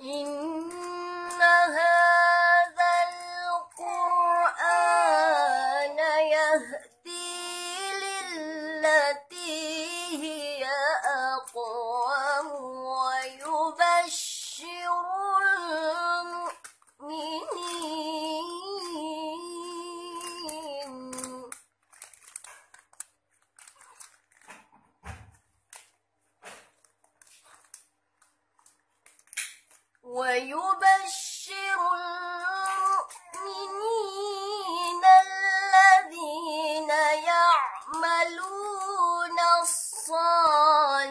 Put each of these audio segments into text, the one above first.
إن هذا القرآن يهدي للتي هي أقوم ويبشر المؤمنين الذين يعملون الصالحات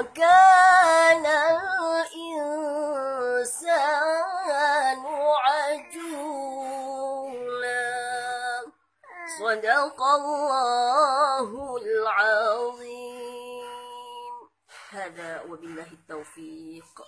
وكان الإنسان عجولا. صدق الله العظيم. هذا وبالله التوفيق.